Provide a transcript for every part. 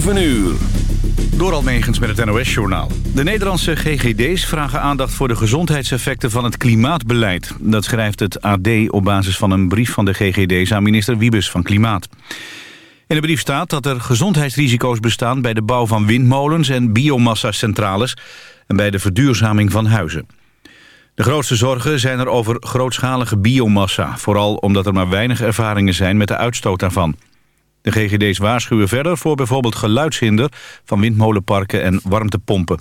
7 uur. Door Almegens met het NOS-journaal. De Nederlandse GGD's vragen aandacht voor de gezondheidseffecten van het klimaatbeleid. Dat schrijft het AD op basis van een brief van de GGD's aan minister Wiebes van Klimaat. In de brief staat dat er gezondheidsrisico's bestaan bij de bouw van windmolens en biomassa-centrales en bij de verduurzaming van huizen. De grootste zorgen zijn er over grootschalige biomassa, vooral omdat er maar weinig ervaringen zijn met de uitstoot daarvan. De GGD's waarschuwen verder voor bijvoorbeeld geluidshinder van windmolenparken en warmtepompen.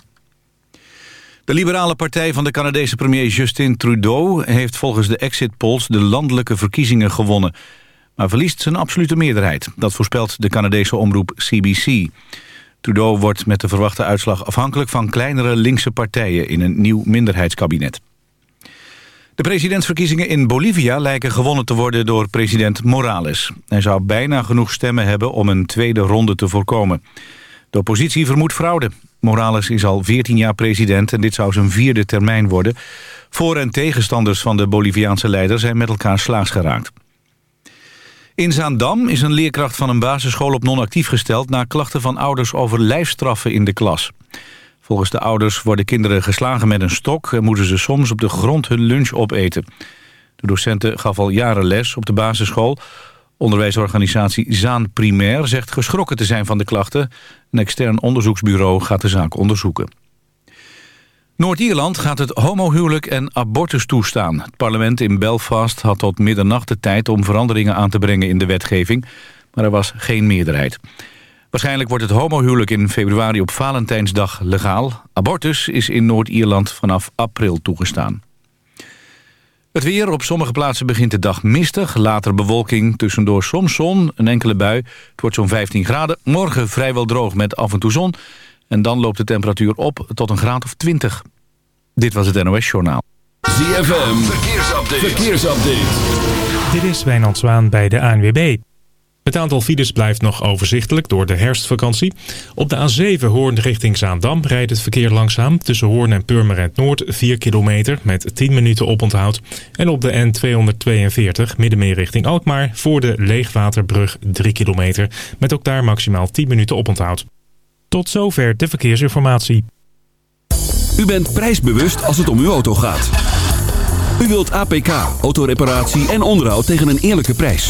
De liberale partij van de Canadese premier Justin Trudeau... heeft volgens de exit polls de landelijke verkiezingen gewonnen... maar verliest zijn absolute meerderheid. Dat voorspelt de Canadese omroep CBC. Trudeau wordt met de verwachte uitslag afhankelijk van kleinere linkse partijen... in een nieuw minderheidskabinet. De presidentsverkiezingen in Bolivia lijken gewonnen te worden door president Morales. Hij zou bijna genoeg stemmen hebben om een tweede ronde te voorkomen. De oppositie vermoedt fraude. Morales is al 14 jaar president en dit zou zijn vierde termijn worden. Voor- en tegenstanders van de Boliviaanse leider zijn met elkaar slaags geraakt. In Zaandam is een leerkracht van een basisschool op non-actief gesteld... na klachten van ouders over lijfstraffen in de klas. Volgens de ouders worden kinderen geslagen met een stok... en moeten ze soms op de grond hun lunch opeten. De docenten gaf al jaren les op de basisschool. Onderwijsorganisatie Zaan Primair zegt geschrokken te zijn van de klachten. Een extern onderzoeksbureau gaat de zaak onderzoeken. Noord-Ierland gaat het homohuwelijk en abortus toestaan. Het parlement in Belfast had tot middernacht de tijd om veranderingen aan te brengen in de wetgeving, maar er was geen meerderheid. Waarschijnlijk wordt het homohuwelijk in februari op Valentijnsdag legaal. Abortus is in Noord-Ierland vanaf april toegestaan. Het weer. Op sommige plaatsen begint de dag mistig. Later bewolking, tussendoor soms zon, een enkele bui. Het wordt zo'n 15 graden. Morgen vrijwel droog met af en toe zon. En dan loopt de temperatuur op tot een graad of 20. Dit was het NOS Journaal. ZFM. Verkeersupdate. Verkeersupdate. Dit is Wijnand Zwaan bij de ANWB. Het aantal files blijft nog overzichtelijk door de herfstvakantie. Op de A7 Hoorn richting Zaandam rijdt het verkeer langzaam... tussen Hoorn en Purmerend Noord 4 kilometer met 10 minuten oponthoud. En op de N242 Middenmeer richting Alkmaar... voor de Leegwaterbrug 3 kilometer met ook daar maximaal 10 minuten oponthoud. Tot zover de verkeersinformatie. U bent prijsbewust als het om uw auto gaat. U wilt APK, autoreparatie en onderhoud tegen een eerlijke prijs.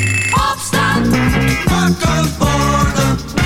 Opstaan. Wakker worden.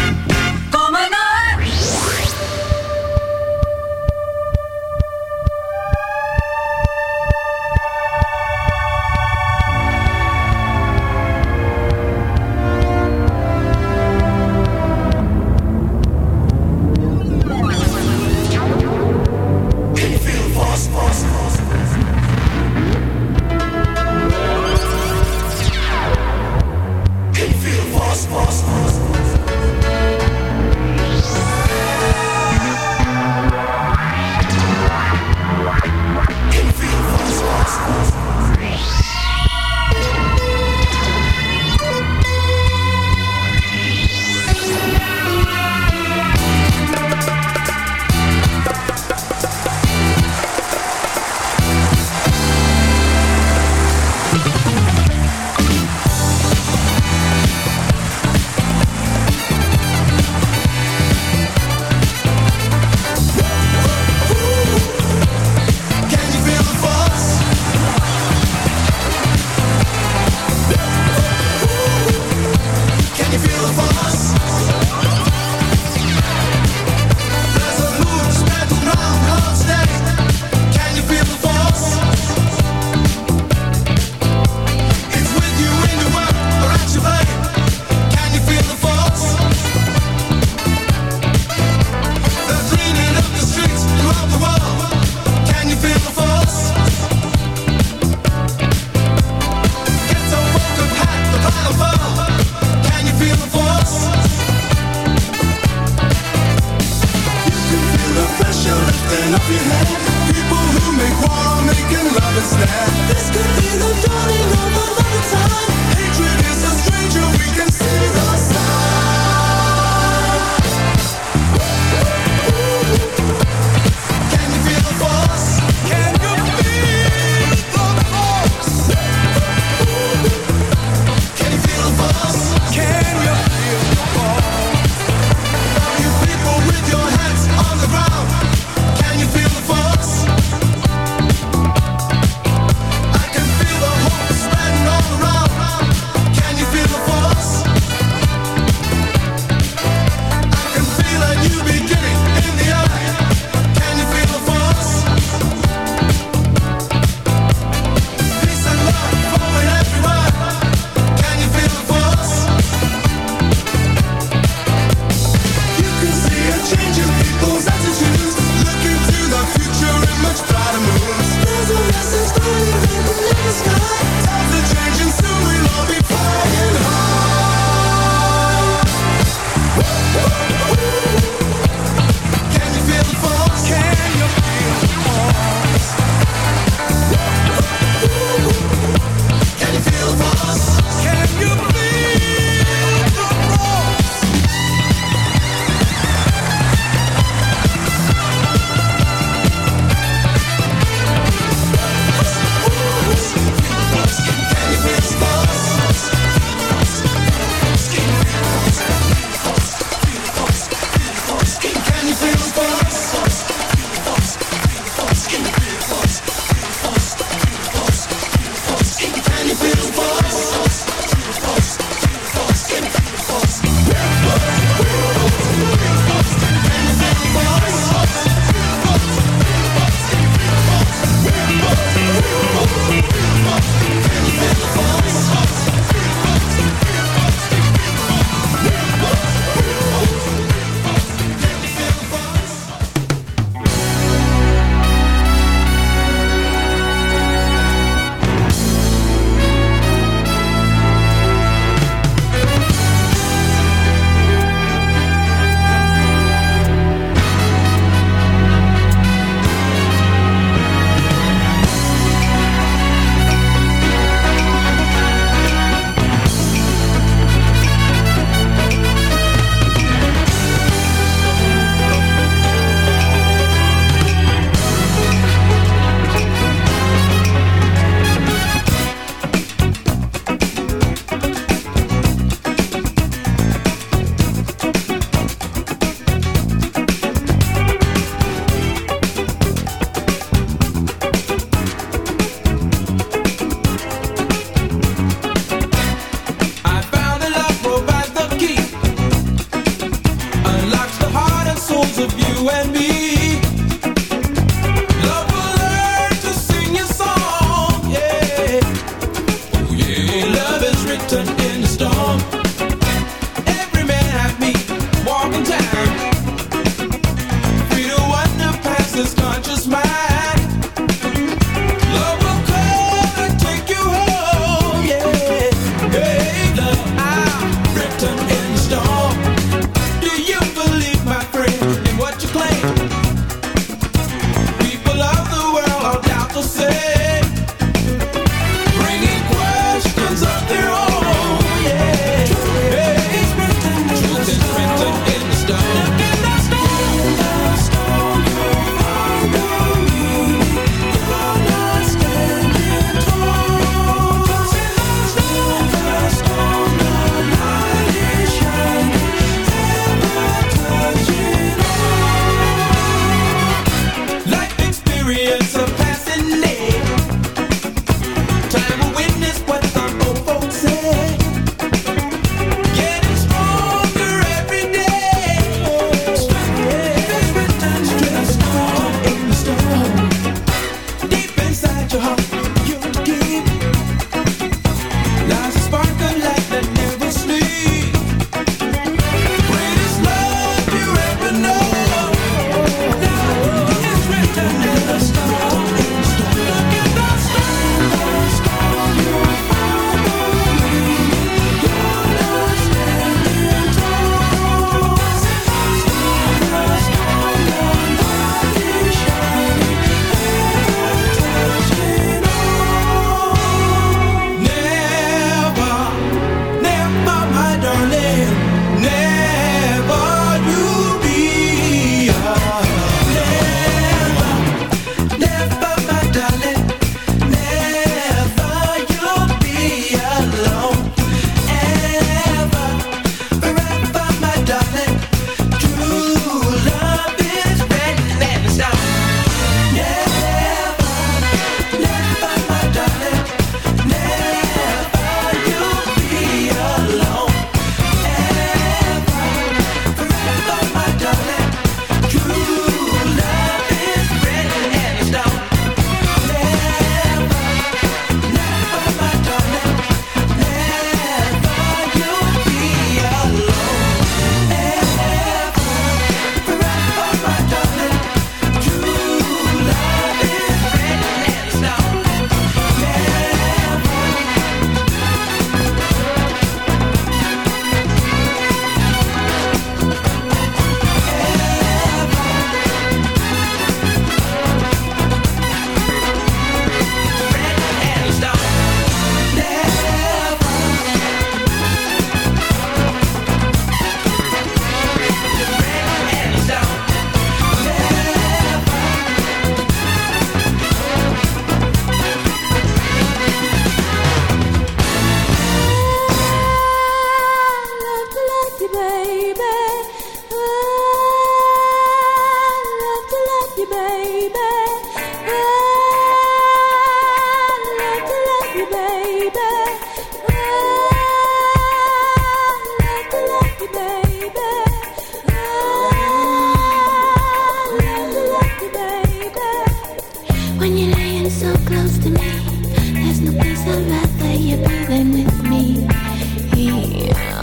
There's no place I'd rather you be than with me.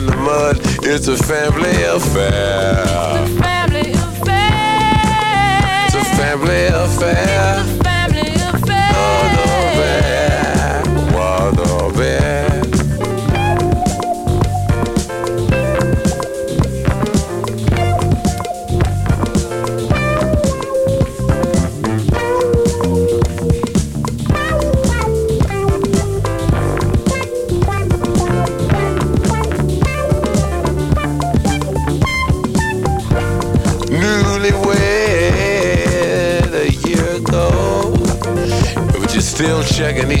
Than the mud. It's a family affair. Family affair. It's a family affair.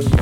them.